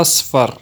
أصفر.